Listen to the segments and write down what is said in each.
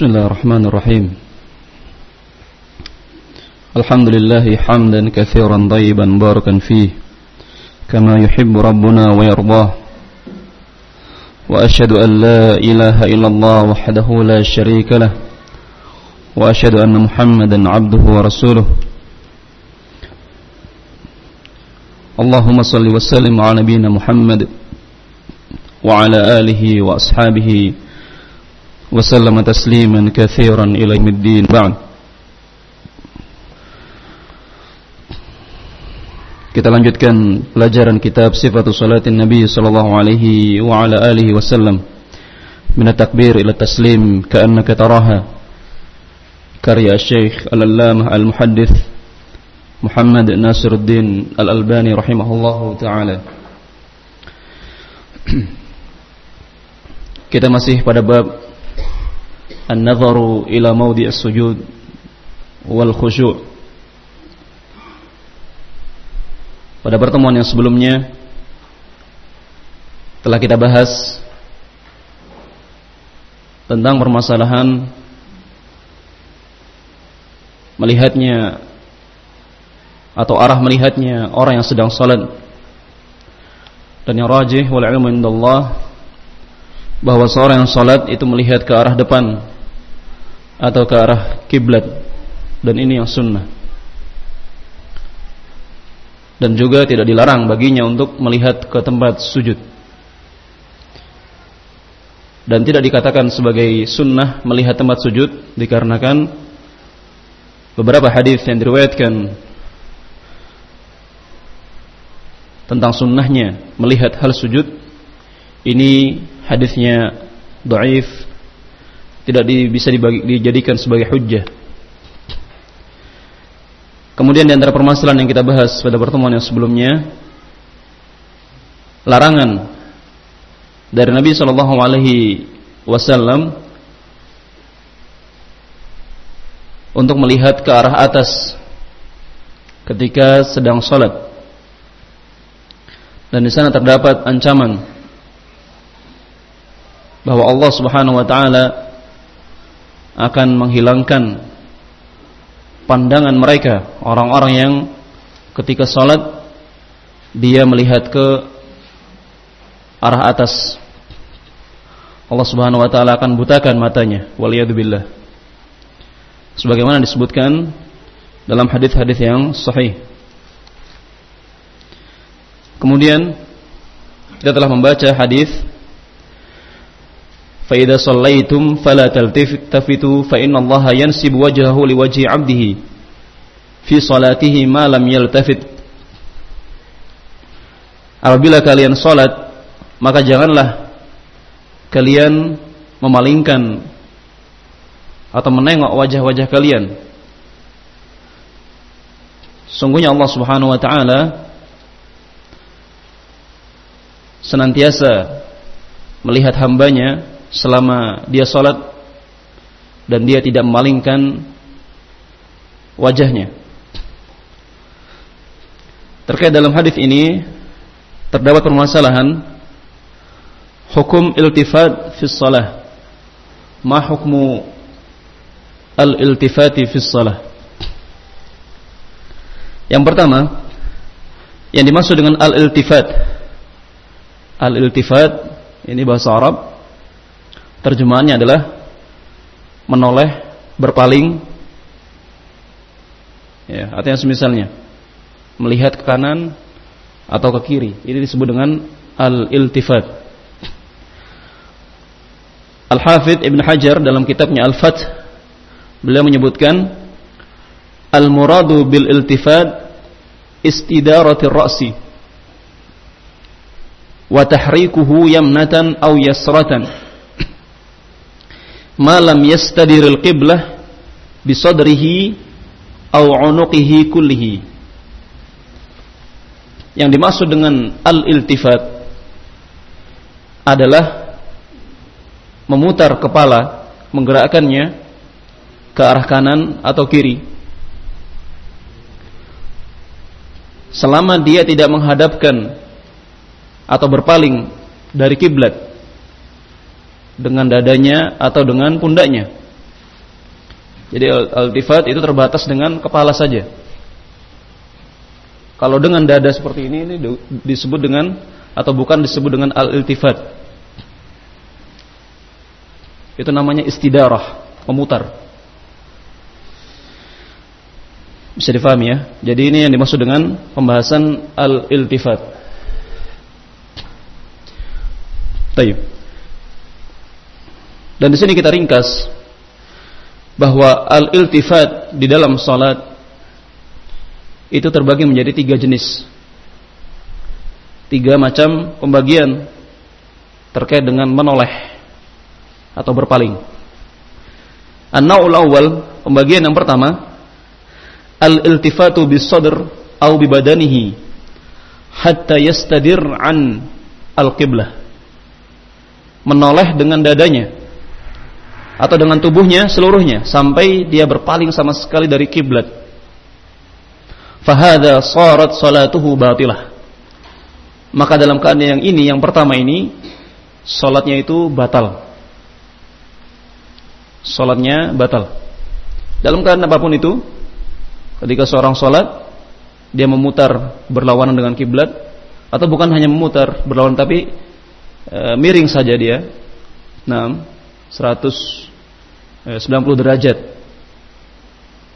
بسم الله الرحمن الرحيم. الحمد لله حمدا كثيرا طيبا باركا فيه كما يحب ربنا ويرضاه. وأشهد أن لا إله إلا الله وحده لا شريك له وأشهد أن محمدا عبده ورسوله. اللهم صل وسلم على نبينا محمد وعلى آله وأصحابه وسلم تسليما كثيرا إلى يوم الدين بعد Kita lanjutkan pelajaran kitab Sifatul Salatin Nabi sallallahu alaihi wa ala alihi wasallam min at-takbir ila taslim ka'annaka taraha karya Syekh Al-Allamah Al-Muhaddits Muhammad Nasiruddin Al-Albani rahimahullahu taala Kita masih pada bab An-nazaru ila as-sujud wal Pada pertemuan yang sebelumnya telah kita bahas tentang permasalahan melihatnya atau arah melihatnya orang yang sedang salat dan yang rajih wal ilmu indallah bahwa seorang yang salat itu melihat ke arah depan atau ke arah kiblat. Dan ini yang sunnah. Dan juga tidak dilarang baginya untuk melihat ke tempat sujud. Dan tidak dikatakan sebagai sunnah melihat tempat sujud dikarenakan beberapa hadis yang diriwayatkan tentang sunnahnya melihat hal sujud. Ini hadisnya dhaif tidak di, bisa dibagi, dijadikan sebagai hujjah. Kemudian di antara permasalahan yang kita bahas pada pertemuan yang sebelumnya larangan dari Nabi Shallallahu alaihi wasallam untuk melihat ke arah atas ketika sedang sholat dan di sana terdapat ancaman bahwa Allah Subhanahu wa taala akan menghilangkan pandangan mereka orang-orang yang ketika sholat dia melihat ke arah atas. Allah Subhanahu wa taala akan butakan matanya. Waliyadzubillah sebagaimana disebutkan dalam hadis-hadis yang sahih. Kemudian kita telah membaca hadis فَإِذَا صَلَّيْتُمْ فَلَا تلتفتوا فَإِنَّ اللَّهَ يَنْسِبُ وَجْهَهُ لِوَجْهِ عَبْدِهِ فِي صَلَاتِهِ مَا لَمْ يَلْتَفِتْ Apabila kalian sholat, maka janganlah kalian memalingkan atau menengok wajah-wajah kalian. Sungguhnya Allah Subhanahu wa Ta'ala senantiasa melihat hambanya selama dia sholat dan dia tidak memalingkan wajahnya. Terkait dalam hadis ini terdapat permasalahan hukum iltifat fi shalah. Ma hukmu al-iltifati fi shalah? Yang pertama, yang dimaksud dengan al-iltifat. Al-iltifat ini bahasa Arab Terjemahannya adalah menoleh, berpaling. Ya, artinya semisalnya melihat ke kanan atau ke kiri. Ini disebut dengan al-iltifat. Al-Hafidh Ibn Hajar dalam kitabnya Al-Fath beliau menyebutkan al-muradu bil iltifat istidarati ra'si wa tahrikuhu yamnatan aw yasratan malam yastadiril qiblah bisadrihi au unuqihi kullihi. Yang dimaksud dengan al-iltifat adalah memutar kepala menggerakkannya ke arah kanan atau kiri. Selama dia tidak menghadapkan atau berpaling dari kiblat dengan dadanya atau dengan pundaknya. Jadi al-iltifat itu terbatas dengan kepala saja. Kalau dengan dada seperti ini ini disebut dengan atau bukan disebut dengan al-iltifat. Itu namanya istidarah, memutar. Bisa difahami ya. Jadi ini yang dimaksud dengan pembahasan al-iltifat. Tayyib. Dan di sini kita ringkas bahwa al-iltifat di dalam salat itu terbagi menjadi tiga jenis. Tiga macam pembagian terkait dengan menoleh atau berpaling. An-naul awal, pembagian yang pertama, al-iltifatu bis sadr au bi badanihi hatta yastadir an al-qiblah. Menoleh dengan dadanya atau dengan tubuhnya seluruhnya sampai dia berpaling sama sekali dari kiblat. Fahada sarat salatuhu batilah. Maka dalam keadaan yang ini yang pertama ini salatnya itu batal. Salatnya batal. Dalam keadaan apa pun itu ketika seorang salat dia memutar berlawanan dengan kiblat atau bukan hanya memutar berlawanan tapi e, miring saja dia. Nah, 100 90 eh, derajat.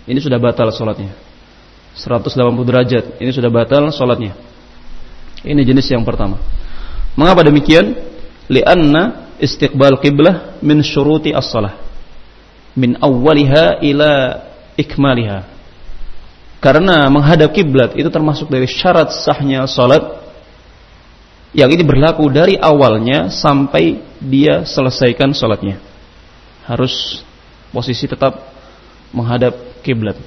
Ini sudah batal sholatnya. 180 derajat. Ini sudah batal sholatnya. Ini jenis yang pertama. Mengapa demikian? Lianna istiqbal qiblah min syuruti as-salah. Min awwaliha ila ikmaliha. Karena menghadap kiblat itu termasuk dari syarat sahnya salat yang ini berlaku dari awalnya sampai dia selesaikan salatnya. Harus posisi tetap menghadap kiblat.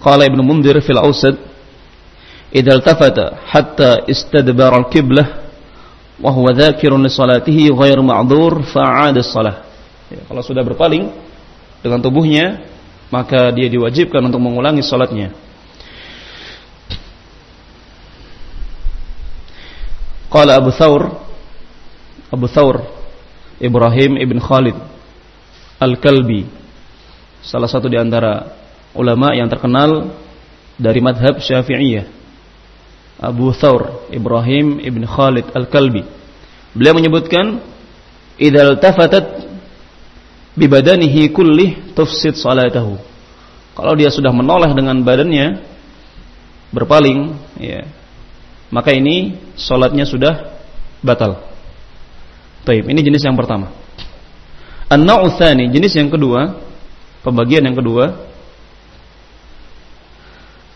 Qala Ibnu Mundir fil Ausad idza iltafata hatta istadbara al-qiblah wa huwa dzakirun li salatihi ghairu ma'dzur fa'ada as-salah. Ya, kalau sudah berpaling dengan tubuhnya maka dia diwajibkan untuk mengulangi salatnya. Qala Abu Thawr Abu Thawr Ibrahim ibn Khalid Al-Kalbi. Salah satu di antara ulama yang terkenal dari madhab Syafi'iyah. Abu Thawr Ibrahim ibn Khalid Al-Kalbi. Beliau menyebutkan idal tafatat bibadanihi kullih tufsid salatahu kalau dia sudah menoleh dengan badannya berpaling ya maka ini sholatnya sudah batal. Taib. Ini jenis yang pertama. An-naw'u jenis yang kedua, pembagian yang kedua,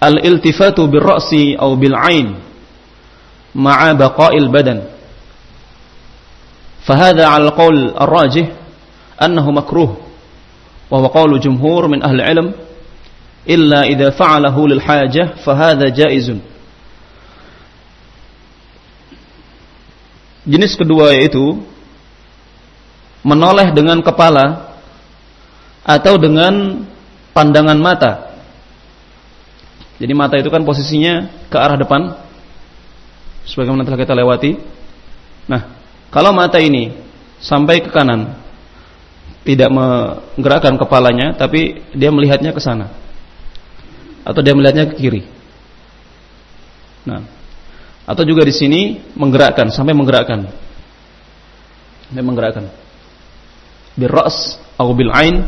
al-iltifatu bir-ra'si atau bil-'ain ma'a baqa'il badan. Fahada 'ala qaul ar-rajih annahu makruh wa huwa qaulu jumhur min ahli ilm illa idza fa'alahu lil hajah fahadha jaizun. Jenis kedua yaitu menoleh dengan kepala atau dengan pandangan mata. Jadi mata itu kan posisinya ke arah depan sebagaimana telah kita lewati. Nah, kalau mata ini sampai ke kanan tidak menggerakkan kepalanya tapi dia melihatnya ke sana atau dia melihatnya ke kiri. Nah, atau juga di sini menggerakkan sampai menggerakkan. Sampai menggerakkan. Bil ra's atau bil ain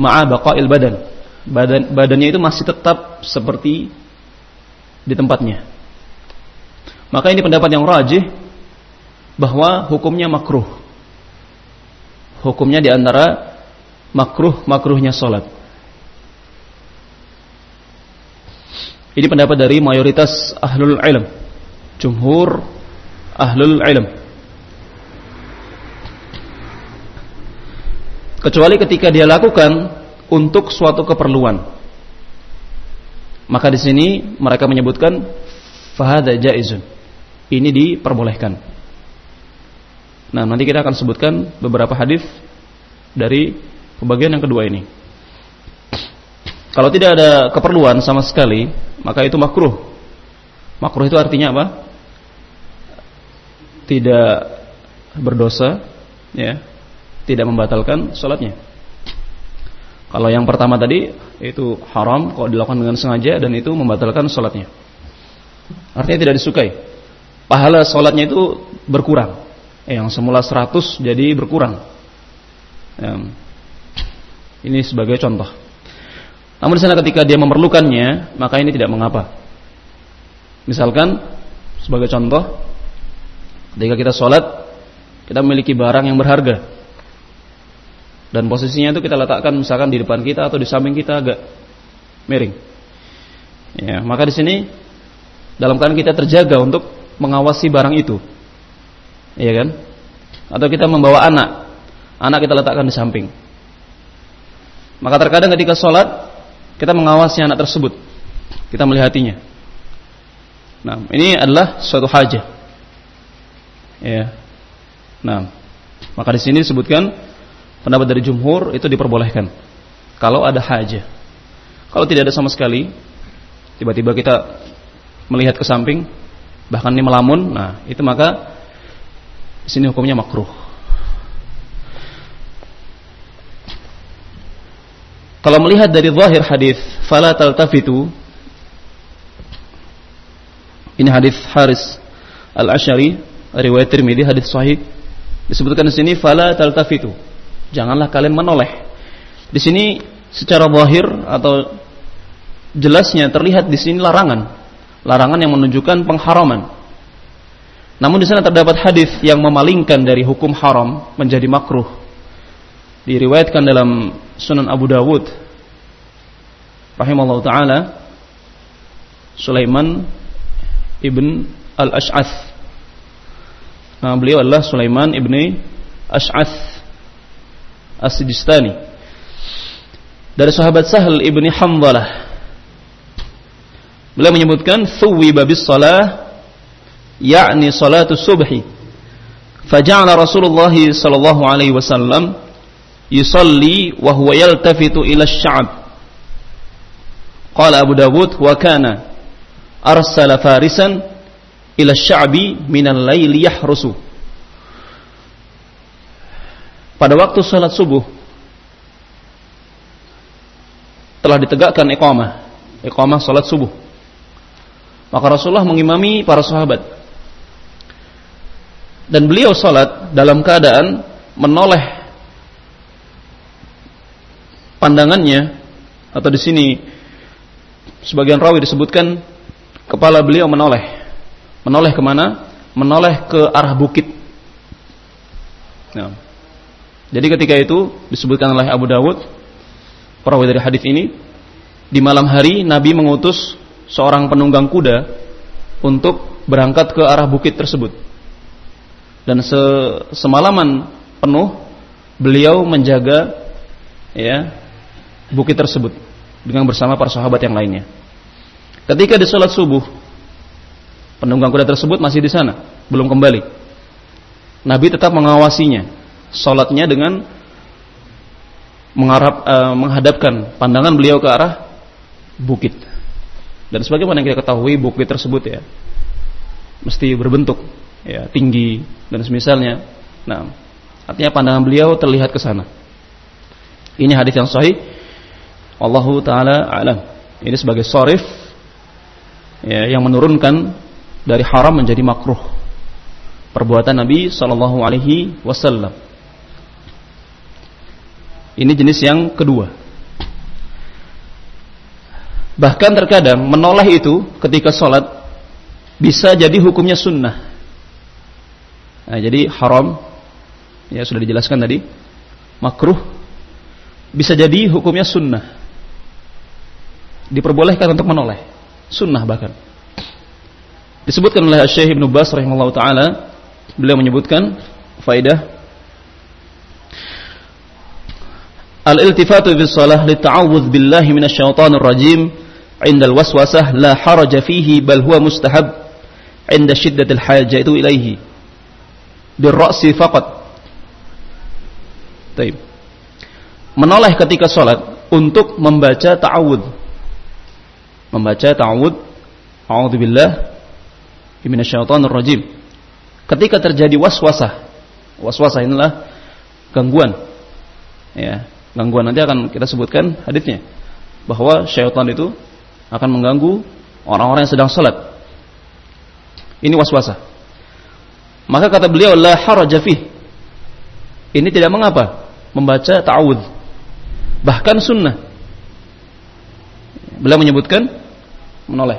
ma'a baqa'il badan. Badan badannya itu masih tetap seperti di tempatnya. Maka ini pendapat yang rajih bahwa hukumnya makruh. Hukumnya di antara makruh makruhnya salat. Ini pendapat dari mayoritas ahlul ilm. Jumhur ahlul ilm. Kecuali ketika dia lakukan untuk suatu keperluan. Maka di sini mereka menyebutkan fahada jaizun. Ini diperbolehkan. Nah, nanti kita akan sebutkan beberapa hadis dari pembagian yang kedua ini. Kalau tidak ada keperluan sama sekali, maka itu makruh. Makruh itu artinya apa? tidak berdosa, ya, tidak membatalkan sholatnya. Kalau yang pertama tadi itu haram kalau dilakukan dengan sengaja dan itu membatalkan sholatnya. Artinya tidak disukai. Pahala sholatnya itu berkurang. Yang semula 100 jadi berkurang. Ya. Ini sebagai contoh. Namun di sana ketika dia memerlukannya, maka ini tidak mengapa. Misalkan sebagai contoh, ketika kita sholat, kita memiliki barang yang berharga dan posisinya itu kita letakkan misalkan di depan kita atau di samping kita agak miring. Ya, maka di sini dalam keadaan kita terjaga untuk mengawasi barang itu. Iya kan? Atau kita membawa anak. Anak kita letakkan di samping. Maka terkadang ketika sholat kita mengawasi anak tersebut. Kita melihatinya. Nah, ini adalah suatu hajah. Ya. Nah, maka di sini disebutkan pendapat dari jumhur itu diperbolehkan kalau ada hajah. Kalau tidak ada sama sekali, tiba-tiba kita melihat ke samping, bahkan ini melamun, nah itu maka sini hukumnya makruh. Kalau melihat dari zahir hadis, fala taltafitu. Ini hadis Haris Al-Asy'ari, riwayat Tirmidzi, hadis sahih. Disebutkan di sini fala taltafitu Janganlah kalian menoleh. Di sini secara zahir atau jelasnya terlihat di sini larangan. Larangan yang menunjukkan pengharaman. Namun di sana terdapat hadis yang memalingkan dari hukum haram menjadi makruh. Diriwayatkan dalam Sunan Abu Dawud rahimallahu taala Sulaiman ibn al-Ash'ath. Nah, beliau adalah Sulaiman ibni Ash'ath As-Sijistani dari sahabat Sahal ibni Hamdalah beliau menyebutkan thuwiba bis salah yakni salatu subhi faja'ala Rasulullah sallallahu alaihi wasallam yusalli wa huwa yaltafitu ila asy-sya'b qala Abu Dawud wa kana arsala farisan ila asy-sya'bi min al-laili yahrusu pada waktu salat subuh telah ditegakkan iqamah, iqamah salat subuh. Maka Rasulullah mengimami para sahabat. Dan beliau salat dalam keadaan menoleh pandangannya atau di sini sebagian rawi disebutkan kepala beliau menoleh. Menoleh ke mana? Menoleh ke arah bukit. Nah, jadi ketika itu disebutkan oleh Abu Dawud perawi dari hadis ini di malam hari Nabi mengutus seorang penunggang kuda untuk berangkat ke arah bukit tersebut. Dan se semalaman penuh beliau menjaga ya bukit tersebut dengan bersama para sahabat yang lainnya. Ketika di sholat subuh, penunggang kuda tersebut masih di sana, belum kembali. Nabi tetap mengawasinya sholatnya dengan mengharap, uh, menghadapkan pandangan beliau ke arah bukit. Dan sebagaimana yang kita ketahui bukit tersebut ya mesti berbentuk ya tinggi dan semisalnya. Nah, artinya pandangan beliau terlihat ke sana. Ini hadis yang sahih. Allahu taala alam. Ini sebagai sorif ya, yang menurunkan dari haram menjadi makruh perbuatan Nabi Shallallahu Alaihi Wasallam. Ini jenis yang kedua. Bahkan terkadang menoleh itu ketika sholat bisa jadi hukumnya sunnah. Nah, jadi haram, ya sudah dijelaskan tadi, makruh bisa jadi hukumnya sunnah. Diperbolehkan untuk menoleh, sunnah bahkan. Disebutkan oleh Syekh Ibn Bas rahimahullah taala, beliau menyebutkan faidah Al-iltifatu fi shalah lita'awudz billahi minasyaitonir rajim 'inda al-waswasah la haraja fihi bal huwa mustahab 'inda shiddatil hajatu ilaihi birra'si faqat. Baik. Menoleh ketika salat untuk membaca ta'awudz. Membaca ta'awudz A'udzu billah minasyaitonir rajim. ketika terjadi waswasah, waswasah inilah gangguan. Ya, gangguan nanti akan kita sebutkan hadisnya bahwa syaitan itu akan mengganggu orang-orang yang sedang salat. Ini waswasah. Maka kata beliau la haraja fih. Ini tidak mengapa membaca ta'awudz. Bahkan sunnah. Beliau menyebutkan menoleh.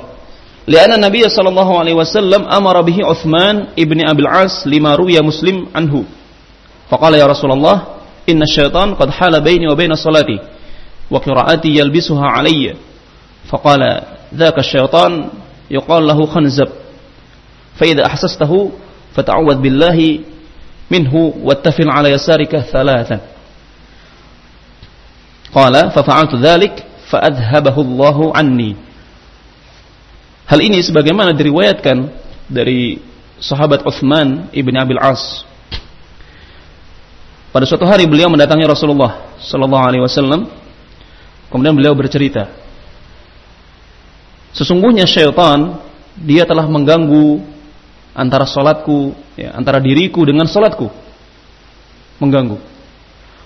Lianna Nabi sallallahu alaihi wasallam amara bihi Utsman ibni Abil As lima ruya Muslim anhu. Faqala ya Rasulullah, inna syaitan qad hala baini wa baina salati wa qiraati yalbisuha alayya. Faqala, dzaka syaitan yuqal lahu khanzab. Fa idza ahsastahu fata'awwadz billahi minhu wattafil ala yasarika thalathan. Qala fafa'altu dhalik fa'adhabahu Allahu anni. Hal ini sebagaimana diriwayatkan dari sahabat Uthman ibn Abil As. Pada suatu hari beliau mendatangi Rasulullah sallallahu alaihi wasallam. Kemudian beliau bercerita sesungguhnya syaitan dia telah mengganggu antara solatku, ya, antara diriku dengan solatku. Mengganggu.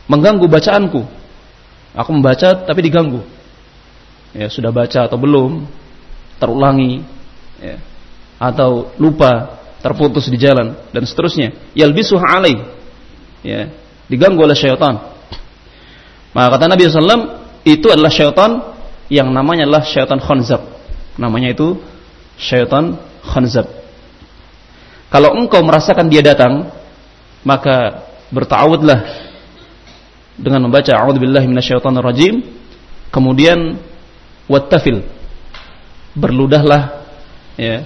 Mengganggu bacaanku. Aku membaca tapi diganggu. Ya, sudah baca atau belum, terulangi, ya, atau lupa, terputus di jalan dan seterusnya. Yalbisuh alai. Ya, diganggu oleh syaitan. Maka kata Nabi SAW, itu adalah syaitan yang namanya adalah syaitan khanzab. Namanya itu syaitan khanzab. Kalau engkau merasakan dia datang, maka bertawudlah dengan membaca a'udzubillahi minasyaitonirrajim, kemudian wattafil. Berludahlah ya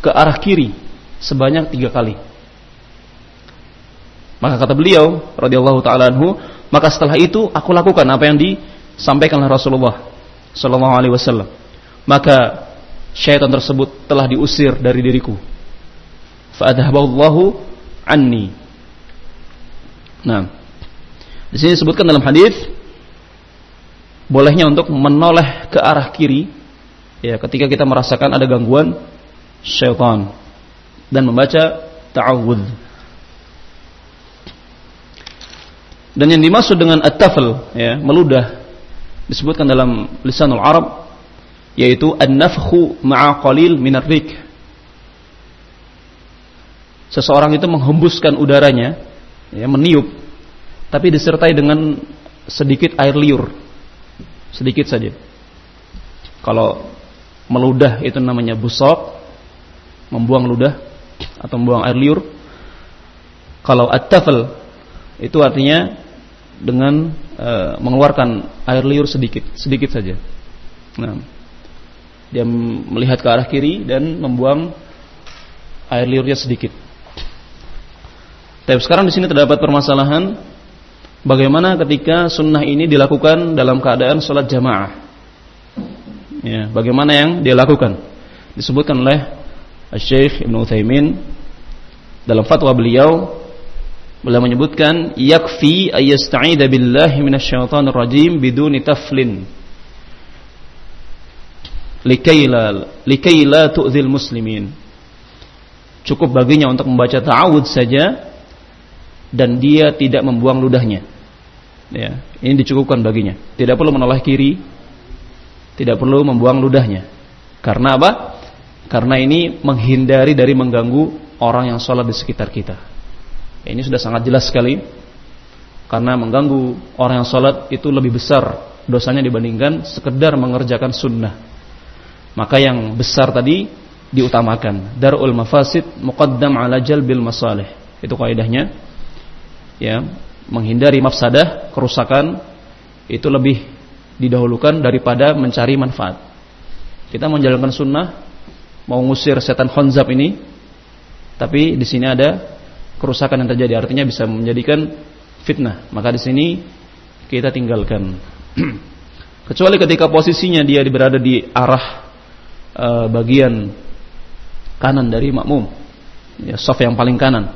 ke arah kiri sebanyak tiga kali. Maka kata beliau radhiyallahu taala anhu, maka setelah itu aku lakukan apa yang disampaikan oleh Rasulullah sallallahu alaihi wasallam. Maka syaitan tersebut telah diusir dari diriku fa'adhaballahu anni. Nah, di sini disebutkan dalam hadis bolehnya untuk menoleh ke arah kiri ya ketika kita merasakan ada gangguan syaitan dan membaca ta'awudz. Dan yang dimaksud dengan at-tafl ya, meludah disebutkan dalam lisanul Arab yaitu an-nafkhu ma'a qalil minar rik seseorang itu menghembuskan udaranya, ya, meniup, tapi disertai dengan sedikit air liur, sedikit saja. Kalau meludah itu namanya busok, membuang ludah atau membuang air liur. Kalau at-tafel itu artinya dengan e, mengeluarkan air liur sedikit, sedikit saja. Nah, dia melihat ke arah kiri dan membuang air liurnya sedikit. Tapi sekarang di sini terdapat permasalahan bagaimana ketika sunnah ini dilakukan dalam keadaan sholat jamaah. Ya, bagaimana yang dia lakukan? Disebutkan oleh Syekh Ibn Uthaymin dalam fatwa beliau beliau menyebutkan yakfi ayyasta'ida billahi minasyaitonir rajim biduni taflin likaila likaila muslimin cukup baginya untuk membaca ta'awud saja dan dia tidak membuang ludahnya. Ya, ini dicukupkan baginya. Tidak perlu menoleh kiri, tidak perlu membuang ludahnya. Karena apa? Karena ini menghindari dari mengganggu orang yang sholat di sekitar kita. Ini sudah sangat jelas sekali. Karena mengganggu orang yang sholat itu lebih besar dosanya dibandingkan sekedar mengerjakan sunnah. Maka yang besar tadi diutamakan. Darul mafasid muqaddam ala jalbil masalih. Itu kaidahnya ya menghindari mafsadah kerusakan itu lebih didahulukan daripada mencari manfaat. Kita menjalankan sunnah mau ngusir setan khonzab ini, tapi di sini ada kerusakan yang terjadi artinya bisa menjadikan fitnah. Maka di sini kita tinggalkan. Kecuali ketika posisinya dia berada di arah e, bagian kanan dari makmum, ya, soft yang paling kanan,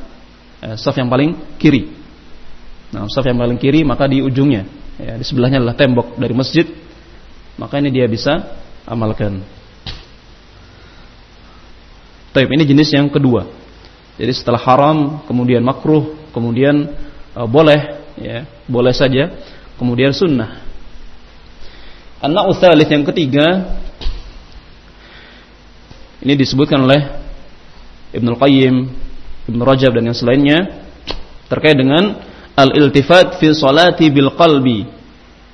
e, soft yang paling kiri. Nah, saf yang paling kiri maka di ujungnya, ya, di sebelahnya adalah tembok dari masjid. Maka ini dia bisa amalkan. Taib ini jenis yang kedua. Jadi setelah haram, kemudian makruh, kemudian uh, boleh, ya, boleh saja, kemudian sunnah. Anak uthalith yang ketiga, ini disebutkan oleh Ibnu Qayyim, Ibnu Rajab dan yang selainnya terkait dengan al-iltifat fi salati bil qalbi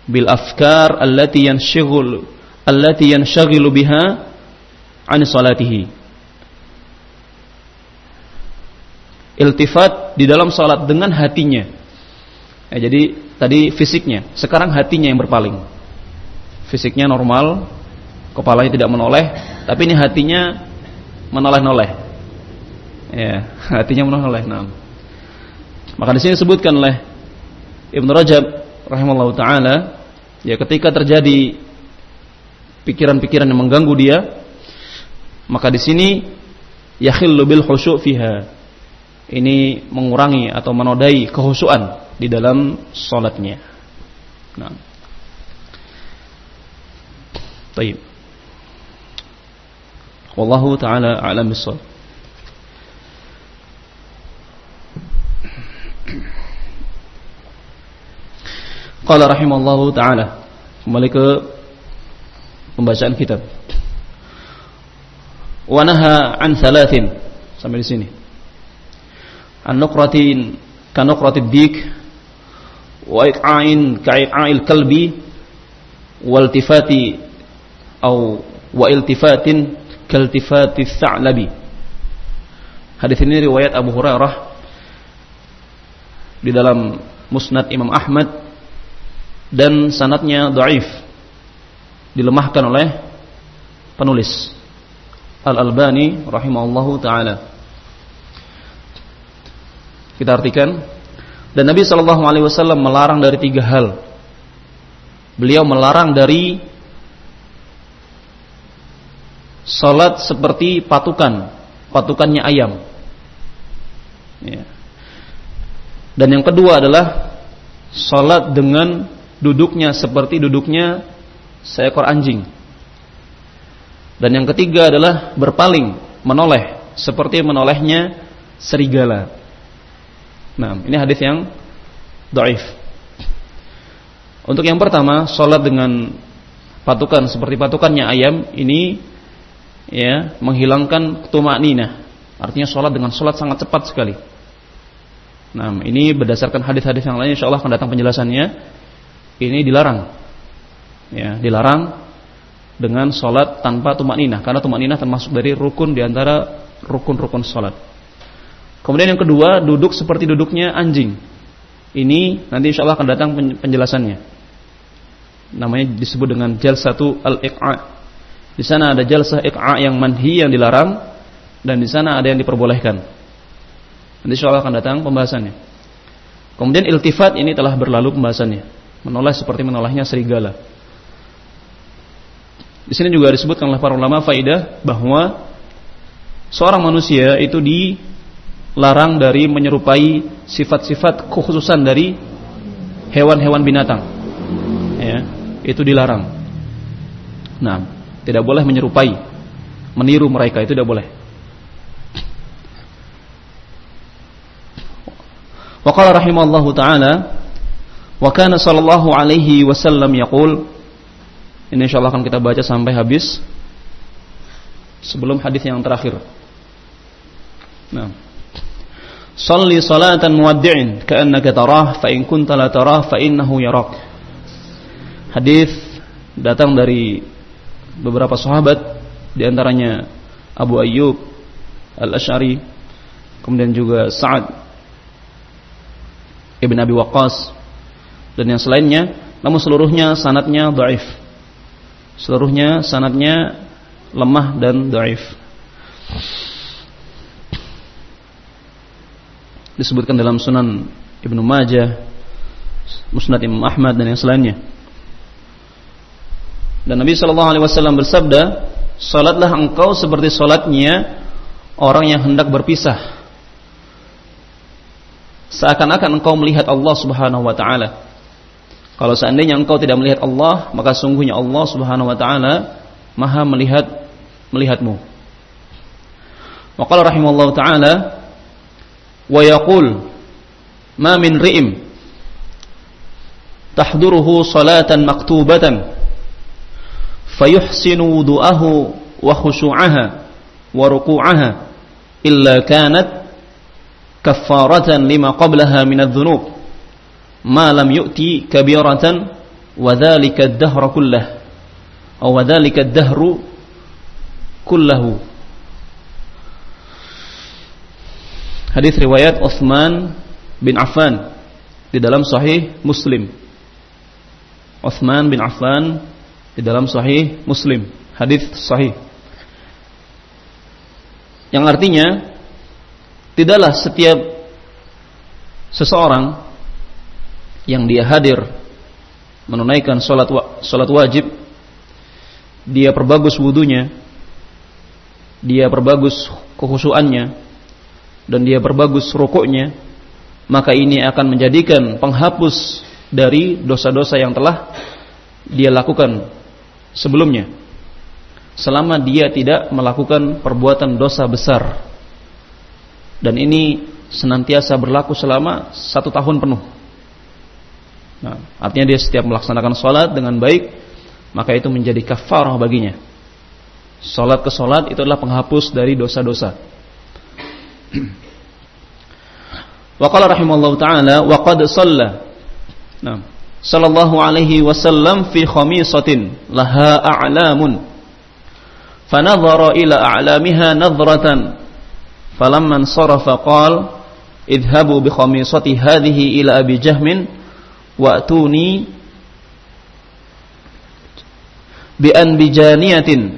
bil afkar allati yanshghul allati yanshaghilu biha an salatihi iltifat di dalam salat dengan hatinya. Ya, jadi tadi fisiknya, sekarang hatinya yang berpaling. Fisiknya normal, kepalanya tidak menoleh, tapi ini hatinya menoleh-noleh. Ya, hatinya menoleh. Nah. Maka di sini disebutkan oleh Ibnu Rajab rahimahullah taala, ya ketika terjadi pikiran-pikiran yang mengganggu dia, maka di sini yakhillu bil khusyu' fiha ini mengurangi atau menodai kehusuan di dalam sholatnya. Nah. Taib. Wallahu taala a'lam bissawab. Qala rahimallahu taala. Kembali ke pembacaan kitab. Wa naha an thalathin. Sampai di sini an-nuqratin ka nuqratid dik wa iqa'in ka iqa'il kalbi wal tifati au wa iltifatin kaltifati tha'labi hadis ini riwayat Abu Hurairah di dalam Musnad Imam Ahmad dan sanatnya dhaif dilemahkan oleh penulis Al-Albani rahimahullahu taala kita artikan. Dan Nabi Shallallahu Alaihi Wasallam melarang dari tiga hal. Beliau melarang dari salat seperti patukan, patukannya ayam. Ya. Dan yang kedua adalah salat dengan duduknya seperti duduknya seekor anjing. Dan yang ketiga adalah berpaling, menoleh seperti menolehnya serigala. Nah, ini hadis yang doif. Untuk yang pertama, sholat dengan patukan seperti patukannya ayam ini ya menghilangkan tumak nina. Artinya sholat dengan sholat sangat cepat sekali. Nah, ini berdasarkan hadis-hadis yang lain, insya Allah akan datang penjelasannya. Ini dilarang, ya dilarang dengan sholat tanpa tumak nina, karena tumak nina termasuk dari rukun di antara rukun-rukun sholat. Kemudian yang kedua, duduk seperti duduknya anjing. Ini nanti insya Allah akan datang penjelasannya. Namanya disebut dengan jalsatu al-iqa. Di sana ada jalsah iqa yang manhi yang dilarang dan di sana ada yang diperbolehkan. Nanti insya Allah akan datang pembahasannya. Kemudian iltifat ini telah berlalu pembahasannya. Menoleh seperti menolehnya serigala. Di sini juga disebutkan oleh para ulama faidah bahwa seorang manusia itu di larang dari menyerupai sifat-sifat kekhususan dari hewan-hewan binatang. Ya, itu dilarang. Nah, tidak boleh menyerupai, meniru mereka itu tidak boleh. Wa qala rahimallahu taala wa kana sallallahu alaihi wasallam yaqul ini insyaallah akan kita baca sampai habis sebelum hadis yang terakhir. Nah, Salli salatan muwaddi'in ka'annaka tarah fa in kunta la tarah fa innahu yarak. Hadis datang dari beberapa sahabat di antaranya Abu Ayyub Al-Asy'ari kemudian juga Sa'ad Ibn Abi Waqqas dan yang selainnya namun seluruhnya sanatnya dhaif. Seluruhnya sanatnya lemah dan dhaif disebutkan dalam Sunan Ibnu Majah, Musnad Imam Ahmad dan yang selainnya. Dan Nabi Shallallahu Alaihi Wasallam bersabda, "Salatlah engkau seperti salatnya orang yang hendak berpisah." Seakan-akan engkau melihat Allah Subhanahu wa taala. Kalau seandainya engkau tidak melihat Allah, maka sungguhnya Allah Subhanahu wa taala Maha melihat melihatmu. Wa qala rahimallahu taala wa yaqul ma min ri'im tahduruhu salatan maktubatan fayuhsinu wudu'ahu wa khushu'aha wa ruku'aha illa kanat kaffaratan lima qablaha min adh-dhunub ma lam yu'ti kabiratan wa dhalika ad-dahr kullah atau wa dhalika ad-dahru kullahu Hadis riwayat Utsman bin Affan di dalam sahih Muslim. Utsman bin Affan di dalam sahih Muslim, hadis sahih. Yang artinya tidaklah setiap seseorang yang dia hadir menunaikan salat salat wajib dia perbagus wudunya dia perbagus kekhusyuannya dan dia berbagus rukuknya maka ini akan menjadikan penghapus dari dosa-dosa yang telah dia lakukan sebelumnya. Selama dia tidak melakukan perbuatan dosa besar. Dan ini senantiasa berlaku selama satu tahun penuh nah, artinya dia setiap melaksanakan sholat dengan baik maka itu menjadi kafarah baginya sholat ke sholat itu adalah penghapus dari dosa-dosa Wa qala rahimallahu taala wa qad shalla. Nah, sallallahu alaihi wasallam fi khamisatin laha a'lamun. Fanadhara ila a'lamiha nadratan. Falamma sarafa qala idhabu bi khamisati hadhihi ila abi jahmin wa'tuni bi'an bijaniyatin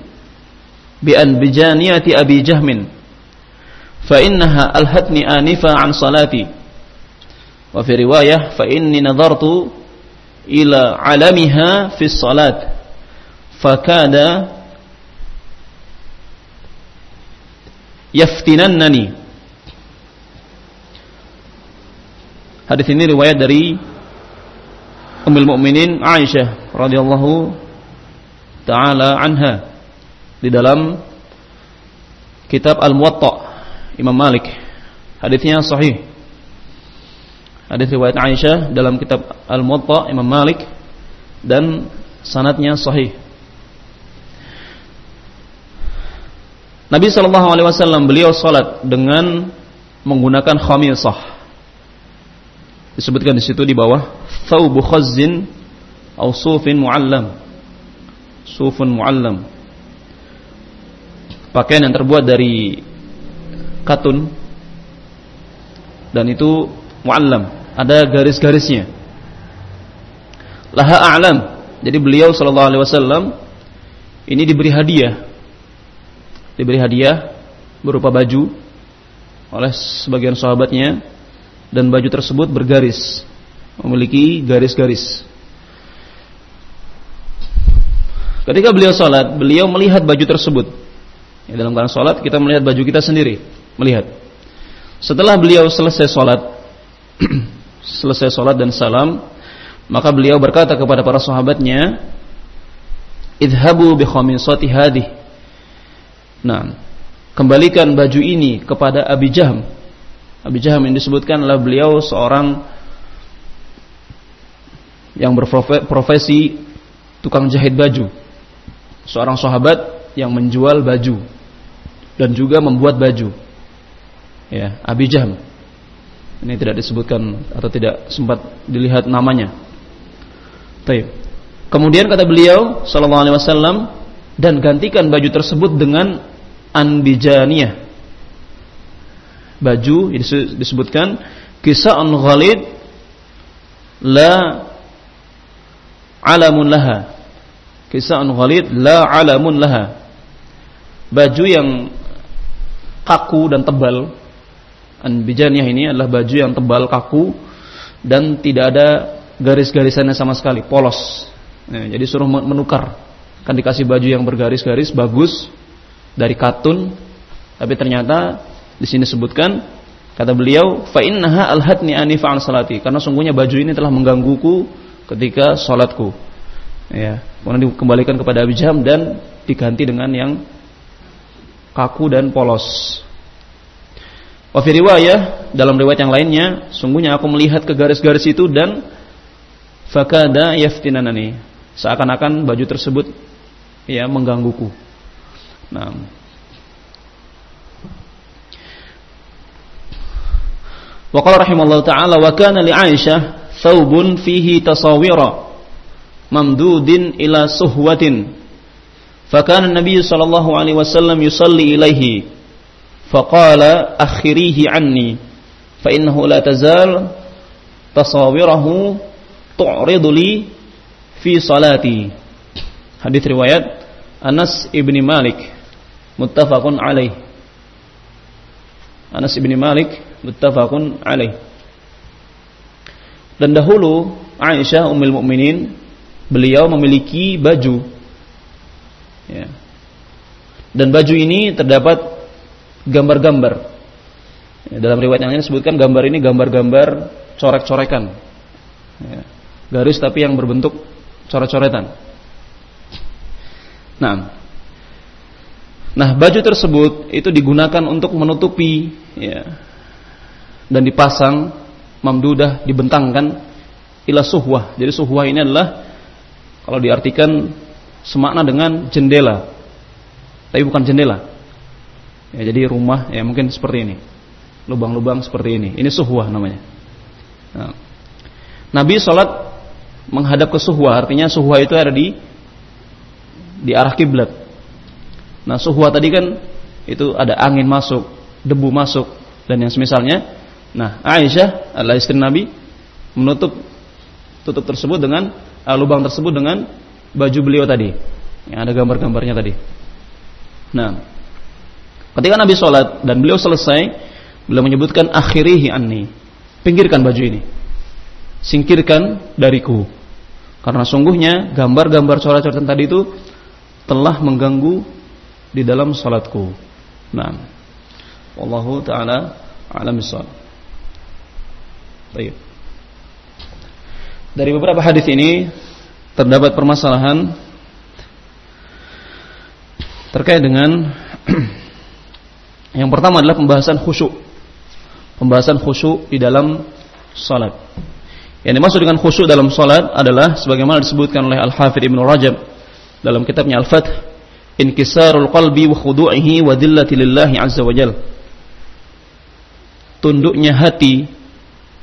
bi'an bijaniyati abi jahmin fa innaha alhatni anifa an salati. Wa fi riwayah fa inni nadartu ila alamiha fi salat. Fakada yaftinannani. Hadis ini riwayat dari Ummul Mukminin Aisyah radhiyallahu taala anha di dalam kitab Al-Muwatta Imam Malik. Hadisnya sahih. Hadis riwayat Aisyah dalam kitab Al-Muwatta Imam Malik dan sanatnya sahih. Nabi Shallallahu Alaihi Wasallam beliau salat dengan menggunakan khamisah. Disebutkan di situ di bawah thawbu khazzin atau sufin muallam. Sufun muallam. Pakaian yang terbuat dari katun dan itu muallam, ada garis-garisnya. Laha a'lam. Jadi beliau sallallahu alaihi wasallam ini diberi hadiah. Diberi hadiah berupa baju oleh sebagian sahabatnya dan baju tersebut bergaris, memiliki garis-garis. Ketika beliau sholat, beliau melihat baju tersebut. Ya, dalam keadaan sholat kita melihat baju kita sendiri melihat. Setelah beliau selesai sholat, selesai sholat dan salam, maka beliau berkata kepada para sahabatnya, idhabu bi khamisati hadih. Nah, kembalikan baju ini kepada Abi Jaham. Abi Jaham yang disebutkan adalah beliau seorang yang berprofesi tukang jahit baju. Seorang sahabat yang menjual baju dan juga membuat baju ya Abi Jahm ini tidak disebutkan atau tidak sempat dilihat namanya Taib. kemudian kata beliau sallallahu alaihi wasallam dan gantikan baju tersebut dengan anbijaniyah baju disebutkan kisah an ghalid la alamun laha kisah an ghalid la alamun laha baju yang kaku dan tebal Anbijaniyah ini adalah baju yang tebal kaku dan tidak ada garis-garisannya sama sekali, polos. Nah, jadi suruh menukar. Kan dikasih baju yang bergaris-garis bagus dari katun, tapi ternyata di sini sebutkan kata beliau fa innaha alhatni anifa an salati karena sungguhnya baju ini telah menggangguku ketika salatku. Ya, kemudian dikembalikan kepada Abi Jaham dan diganti dengan yang kaku dan polos. Wa fi riwayah dalam riwayat yang lainnya, sungguhnya aku melihat ke garis-garis itu dan fakada yaftinanani. Seakan-akan baju tersebut ya menggangguku. Nah, Wa qala rahimallahu taala wa kana li Aisyah thawbun fihi tasawira mamdudin ila suhwatin. Fakana Nabi sallallahu alaihi wasallam yusalli ilaihi. Faqala akhirihi anni fa innahu la tazal tasawirahu tu'ridu li fi salati. Hadis riwayat Anas ibni Malik muttafaqun alaih. Anas ibni Malik muttafaqun alaih dan dahulu Aisyah ummul mukminin beliau memiliki baju ya. dan baju ini terdapat gambar-gambar. Ya, dalam riwayat yang lain disebutkan gambar ini gambar-gambar coret-corekan. Ya, garis tapi yang berbentuk coret-coretan. Nah, nah baju tersebut itu digunakan untuk menutupi ya, dan dipasang mamdudah dibentangkan ila suhwah. Jadi suhwah ini adalah kalau diartikan semakna dengan jendela. Tapi bukan jendela. Ya, jadi rumah ya mungkin seperti ini. Lubang-lubang seperti ini. Ini suhwah namanya. Nah. Nabi sholat menghadap ke suhwah. Artinya suhwah itu ada di di arah kiblat. Nah suhwah tadi kan itu ada angin masuk, debu masuk dan yang semisalnya. Nah Aisyah adalah istri Nabi menutup tutup tersebut dengan uh, lubang tersebut dengan baju beliau tadi yang ada gambar-gambarnya tadi. Nah Ketika Nabi sholat dan beliau selesai, beliau menyebutkan akhirihi anni. Pinggirkan baju ini. Singkirkan dariku. Karena sungguhnya gambar-gambar coret-coretan tadi itu telah mengganggu di dalam sholatku. Nah, Wallahu taala alam Baik. Dari beberapa hadis ini terdapat permasalahan terkait dengan Yang pertama adalah pembahasan khusyuk. Pembahasan khusyuk di dalam salat. Yang dimaksud dengan khusyuk dalam salat adalah sebagaimana disebutkan oleh Al-Hafidh Ibnu Rajab dalam kitabnya Al-Fath, inkisarul qalbi wa khudu'ihi wa dillati lillahi azza wa jal. Tunduknya hati,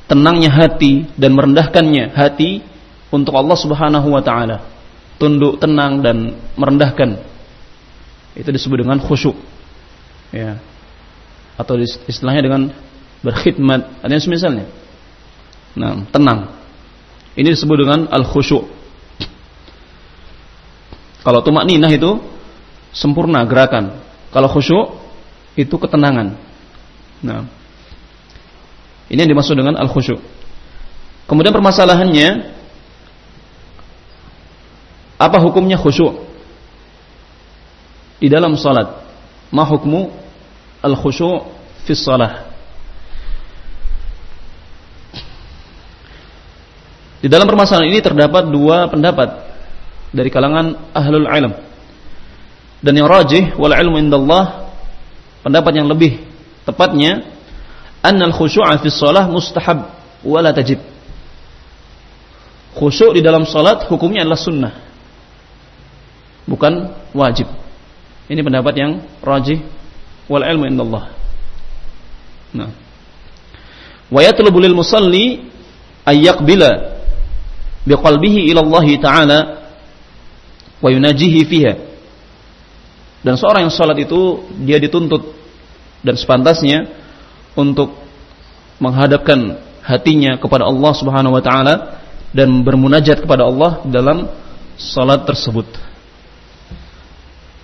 tenangnya hati dan merendahkannya hati untuk Allah Subhanahu wa taala. Tunduk, tenang dan merendahkan. Itu disebut dengan khusyuk. Ya. Atau istilahnya dengan berkhidmat. Ada yang semisalnya? Nah tenang. Ini disebut dengan al khusyuk kalau tumak ninah itu sempurna gerakan. Kalau khusyuk itu ketenangan. Nah ini yang dimaksud dengan al khusyuk kemudian permasalahannya apa hukumnya khusyuk di dalam salat ma hukmu al-khusyu' fi shalah. Di dalam permasalahan ini terdapat dua pendapat dari kalangan ahlul ilm. Dan yang rajih wal ilmu indallah pendapat yang lebih tepatnya annal khusyu'a fi shalah mustahab wa la tajib. Khusyuk di dalam salat hukumnya adalah sunnah. Bukan wajib. Ini pendapat yang rajih wal ilmu indallah. Nah. Wa yatlubu lil musalli ay yaqbila biqalbihi ila Allah taala wa yunajihi fiha. Dan seorang yang salat itu dia dituntut dan sepantasnya untuk menghadapkan hatinya kepada Allah Subhanahu wa taala dan bermunajat kepada Allah dalam salat tersebut.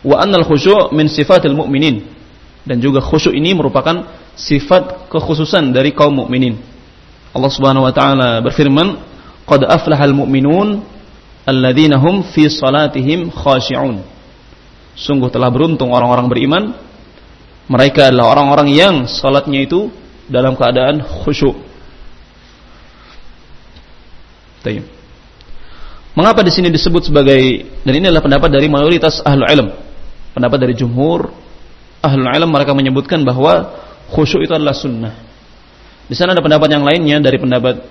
Wa annal khusyu' min sifatil mu'minin dan juga khusyuk ini merupakan sifat kekhususan dari kaum mukminin. Allah Subhanahu wa taala berfirman, "Qad aflahal mu'minun alladzina hum fi salatihim khashi'un." Sungguh telah beruntung orang-orang beriman. Mereka adalah orang-orang yang salatnya itu dalam keadaan khusyuk. Tayyib. Mengapa di sini disebut sebagai dan ini adalah pendapat dari mayoritas ahlu ilm, pendapat dari jumhur ahlul ilm mereka menyebutkan bahwa khusyuk itu adalah sunnah. Di sana ada pendapat yang lainnya dari pendapat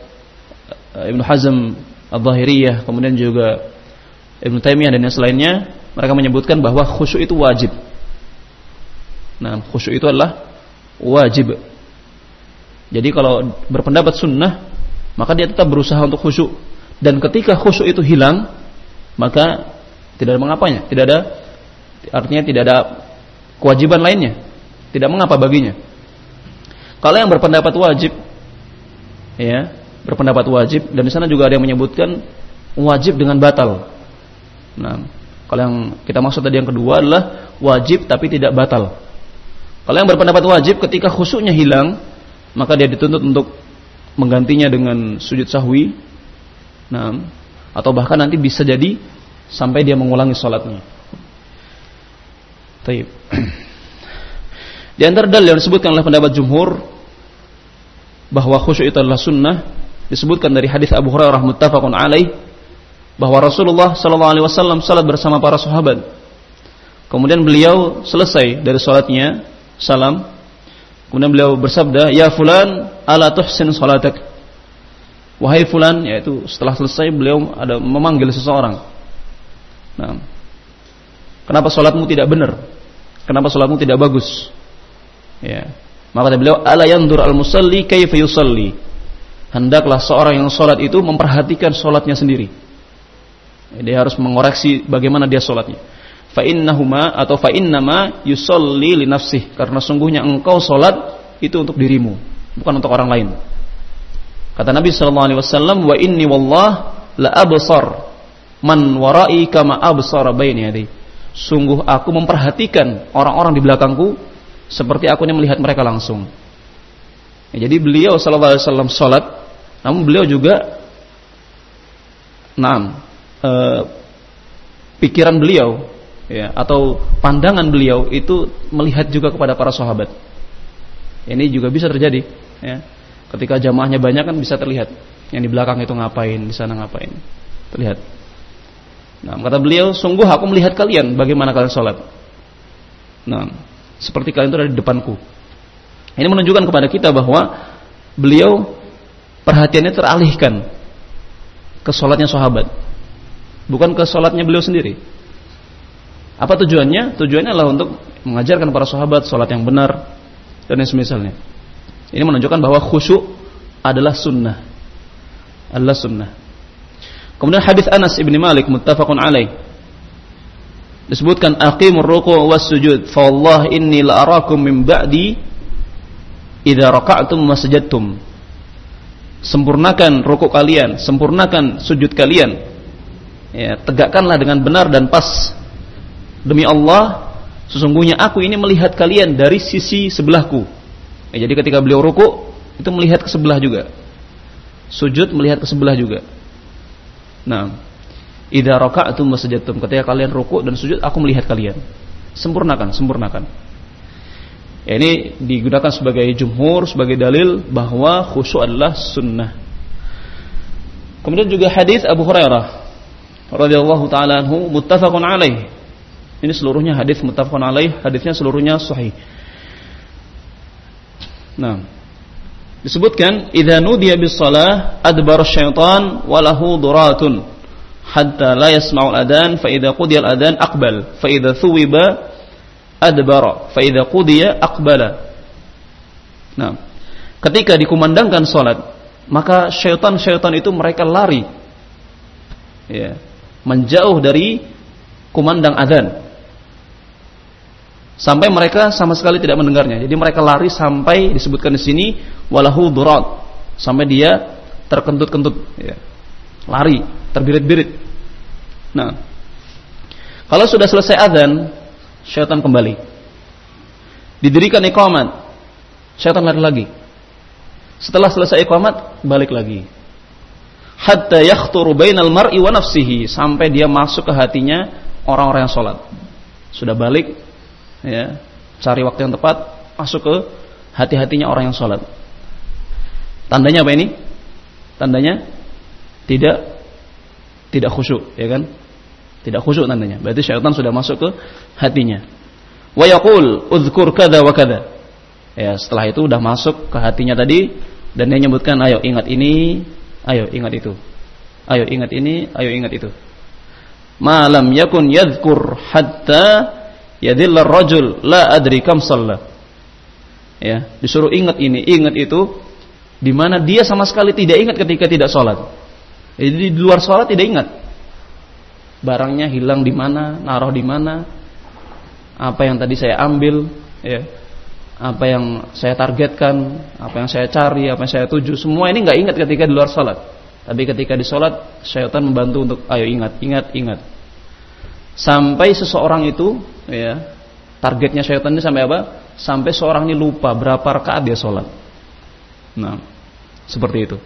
uh, Ibnu Hazm Al-Zahiriyah, kemudian juga Ibnu Taimiyah dan yang selainnya, mereka menyebutkan bahwa khusyuk itu wajib. Nah, khusyuk itu adalah wajib. Jadi kalau berpendapat sunnah, maka dia tetap berusaha untuk khusyuk. Dan ketika khusyuk itu hilang, maka tidak ada mengapanya, tidak ada artinya tidak ada kewajiban lainnya, tidak mengapa baginya. Kalau yang berpendapat wajib, ya berpendapat wajib dan di sana juga ada yang menyebutkan wajib dengan batal. Nah, kalau yang kita maksud tadi yang kedua adalah wajib tapi tidak batal. Kalau yang berpendapat wajib ketika khusyuknya hilang, maka dia dituntut untuk menggantinya dengan sujud sahwi. Nah, atau bahkan nanti bisa jadi sampai dia mengulangi sholatnya. Taib. Di antara dalil yang disebutkan oleh pendapat jumhur bahwa khusyuk itu adalah sunnah disebutkan dari hadis Abu Hurairah muttafaqun alaih bahwa Rasulullah sallallahu alaihi wasallam salat bersama para sahabat. Kemudian beliau selesai dari salatnya salam. Kemudian beliau bersabda, "Ya fulan, ala tuhsin salatak." Wahai fulan, yaitu setelah selesai beliau ada memanggil seseorang. Nah, kenapa salatmu tidak benar? Kenapa salatmu tidak bagus? Ya. Maka beliau, "Ala yandur al-musalli kaifa yusalli?" Hendaklah seorang yang salat itu memperhatikan salatnya sendiri. Dia harus mengoreksi bagaimana dia salatnya fa innahuma atau fa innama yusalli li nafsih. Karena sungguhnya engkau salat itu untuk dirimu bukan untuk orang lain. Kata Nabi sallallahu alaihi wasallam wa inni wallah la absar man warai kama absara baini yadi sungguh aku memperhatikan orang-orang di belakangku seperti aku yang melihat mereka langsung. Ya, jadi beliau sallallahu alaihi wasallam salat namun beliau juga Nah, e, pikiran beliau ya, atau pandangan beliau itu melihat juga kepada para sahabat. Ini juga bisa terjadi. Ya. Ketika jamaahnya banyak kan bisa terlihat. Yang di belakang itu ngapain, di sana ngapain. Terlihat. Nah, kata beliau, sungguh aku melihat kalian bagaimana kalian sholat. Nah, seperti kalian itu ada di depanku. Ini menunjukkan kepada kita bahwa beliau perhatiannya teralihkan ke sholatnya sahabat. Bukan ke sholatnya beliau sendiri. Apa tujuannya? Tujuannya adalah untuk mengajarkan para sahabat sholat yang benar dan yang semisalnya. Ini menunjukkan bahwa khusyuk adalah sunnah. Adalah sunnah. Kemudian hadis Anas ibni Malik muttafaqun alaih. Disebutkan aqimur ruku' was sujud. Fa Allah inni la arakum min ba'di idza raka'tum wa sajadtum. Sempurnakan rukuk kalian, sempurnakan sujud kalian. Ya, tegakkanlah dengan benar dan pas demi Allah sesungguhnya aku ini melihat kalian dari sisi sebelahku. Ya, jadi ketika beliau ruku itu melihat ke sebelah juga. Sujud melihat ke sebelah juga. Nah idza raka'tum wasajadtum ketika kalian ruku dan sujud aku melihat kalian. Sempurnakan sempurnakan. Ya, ini digunakan sebagai jumhur sebagai dalil bahwa khusyuk adalah sunnah. Kemudian juga hadis Abu Hurairah radhiyallahu taala anhu muttafaqun alaih ini seluruhnya hadis muttafaqun alaih, hadisnya seluruhnya sahih. Nah, disebutkan idza nudiya bis shalah adbar syaitan wa lahu duratun hatta la yasma'u al-adan fa idza qudiya al-adan aqbal fa idza thuwiba adbara fa idza qudiya aqbala. Nah, ketika dikumandangkan salat, maka syaitan-syaitan itu mereka lari. Ya, menjauh dari kumandang adzan sampai mereka sama sekali tidak mendengarnya. Jadi mereka lari sampai disebutkan di sini walahu durat sampai dia terkentut-kentut, ya. lari, terbirit-birit. Nah, kalau sudah selesai adzan, syaitan kembali. Didirikan iqamat, syaitan lari lagi. Setelah selesai iqamat, balik lagi. Hatta yakhturu bainal mar'i wa nafsihi sampai dia masuk ke hatinya orang-orang yang sholat. Sudah balik, ya. Cari waktu yang tepat masuk ke hati-hatinya orang yang sholat. Tandanya apa ini? Tandanya tidak tidak khusyuk ya kan? Tidak khusyuk tandanya. Berarti syaitan sudah masuk ke hatinya. Wa yaqul udhkur kada wa kada Ya, setelah itu udah masuk ke hatinya tadi dan dia nyebutkan ayo ingat ini, ayo ingat itu. Ayo ingat ini, ayo ingat itu. Malam yakun yadhkur hatta yadilla rajul la adri kam shalla. Ya, disuruh ingat ini, ingat itu di mana dia sama sekali tidak ingat ketika tidak sholat. Jadi di luar sholat tidak ingat. Barangnya hilang di mana, naruh di mana, apa yang tadi saya ambil, ya, apa yang saya targetkan, apa yang saya cari, apa yang saya tuju, semua ini nggak ingat ketika di luar sholat. Tapi ketika di sholat, syaitan membantu untuk ayo ingat, ingat, ingat. Sampai seseorang itu, ya, targetnya syaitan ini sampai apa? Sampai seorang ini lupa berapa rakaat dia sholat. Nah, seperti itu.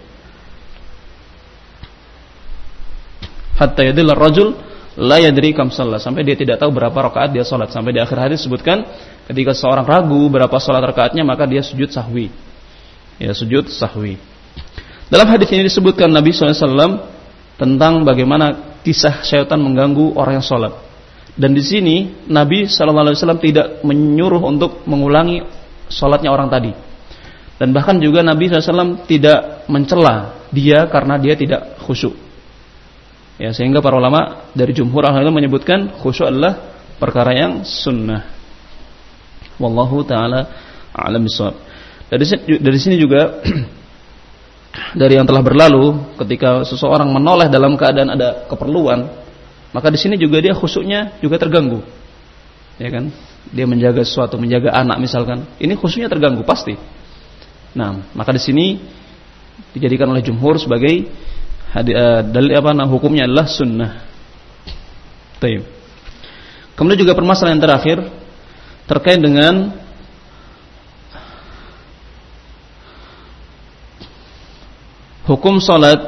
Hatta yadil rajul la yadri kam salat sampai dia tidak tahu berapa rakaat dia salat sampai di akhir hadis disebutkan ketika seorang ragu berapa salat rakaatnya maka dia sujud sahwi ya sujud sahwi dalam hadis ini disebutkan Nabi SAW tentang bagaimana kisah syaitan mengganggu orang yang salat dan di sini Nabi SAW tidak menyuruh untuk mengulangi salatnya orang tadi dan bahkan juga Nabi SAW tidak mencela dia karena dia tidak khusyuk Ya, sehingga para ulama dari jumhur ahli menyebutkan khusyuk adalah perkara yang sunnah. Wallahu taala a'lam bishawab. Dari dari sini juga dari yang telah berlalu ketika seseorang menoleh dalam keadaan ada keperluan, maka di sini juga dia khusyuknya juga terganggu. Ya kan? Dia menjaga sesuatu, menjaga anak misalkan. Ini khusyuknya terganggu pasti. Nah, maka di sini dijadikan oleh jumhur sebagai uh, dalil apa nah hukumnya adalah sunnah. Taib. Kemudian juga permasalahan yang terakhir terkait dengan hukum salat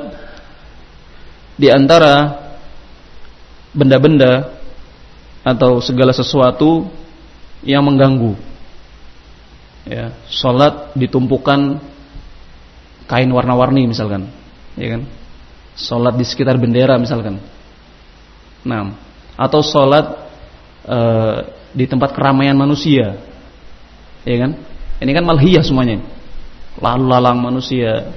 di antara benda-benda atau segala sesuatu yang mengganggu. Ya, salat ditumpukan kain warna-warni misalkan, ya kan? Sholat di sekitar bendera misalkan. Nah, atau sholat e, di tempat keramaian manusia, ya kan? Ini kan malhiyah semuanya. Lalu lalang manusia,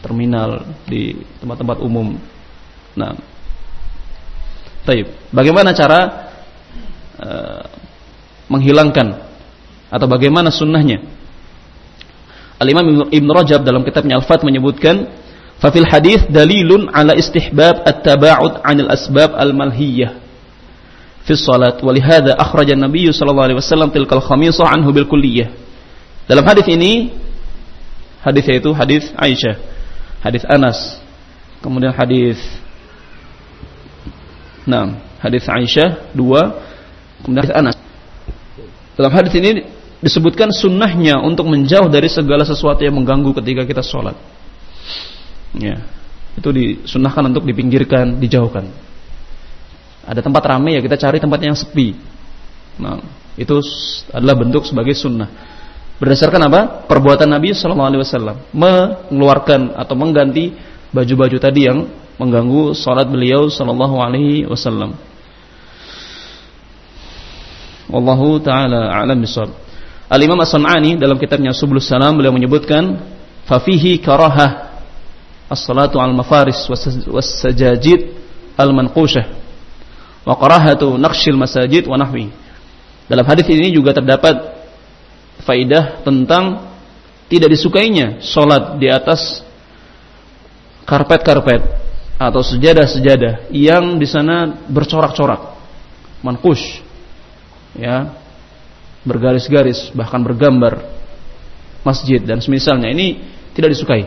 terminal di tempat-tempat umum. Nah, Taib. Bagaimana cara e, menghilangkan atau bagaimana sunnahnya? Al-Imam Ibn Rajab dalam kitabnya Al-Fat menyebutkan Fafil hadis dalilun ala istihbab at-taba'ud 'anil asbab al-malhiyah fi salat wa lihadza akhraja an-nabiy sallallahu alaihi wasallam tilkal khamisah anhu bil kulliyah. Dalam hadis ini hadis itu hadis Aisyah, hadis Anas, kemudian hadis Nah, hadis Aisyah dua, kemudian hadis Anas. Dalam hadis ini disebutkan sunnahnya untuk menjauh dari segala sesuatu yang mengganggu ketika kita sholat. Ya. Itu disunahkan untuk dipinggirkan, dijauhkan. Ada tempat ramai ya kita cari tempat yang sepi. Nah, itu adalah bentuk sebagai sunnah. Berdasarkan apa? Perbuatan Nabi Shallallahu Alaihi Wasallam mengeluarkan atau mengganti baju-baju tadi yang mengganggu salat beliau Shallallahu Alaihi Wasallam. Wallahu taala alam bisawab. Al Imam As-Sun'ani dalam kitabnya Subulus Salam beliau menyebutkan fafihi karahah as-salatu al mafaris was sajajid al manqushah wa qarahatu naqshil masajid wa nahwi. Dalam hadis ini juga terdapat faidah tentang tidak disukainya salat di atas karpet-karpet atau sejadah-sejadah yang di sana bercorak-corak. Manqush. Ya. Bergaris-garis bahkan bergambar masjid dan semisalnya ini tidak disukai.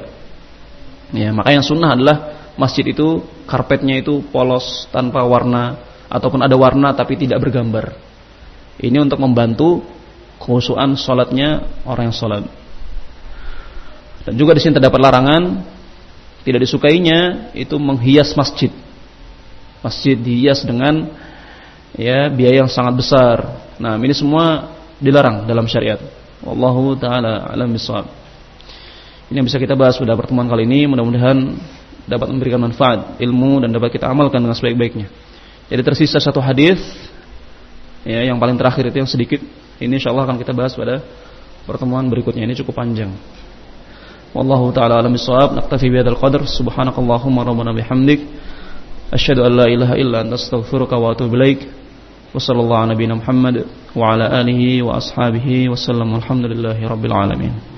Ya, maka yang sunnah adalah masjid itu karpetnya itu polos tanpa warna ataupun ada warna tapi tidak bergambar. Ini untuk membantu khusuan sholatnya orang yang sholat. Dan juga di sini terdapat larangan tidak disukainya itu menghias masjid. Masjid dihias dengan ya biaya yang sangat besar. Nah, ini semua dilarang dalam syariat. Wallahu taala alam bisawab. Ini yang bisa kita bahas pada pertemuan kali ini. Mudah-mudahan dapat memberikan manfaat, ilmu dan dapat kita amalkan dengan sebaik-baiknya. Jadi tersisa satu hadis ya yang paling terakhir itu yang sedikit. Ini insya Allah akan kita bahas pada pertemuan berikutnya ini cukup panjang. Bisawab. Naktafi bi hadzal qadar. Subhanakallahumma rabbana bihamdik asyhadu an la ilaha illa anta astaghfiruka wa atubu ilaik. Wa sallallahu ala nabiyyina Muhammad wa ala alihi wa ashabihi wa sallam. Alhamdulillahi rabbil alamin.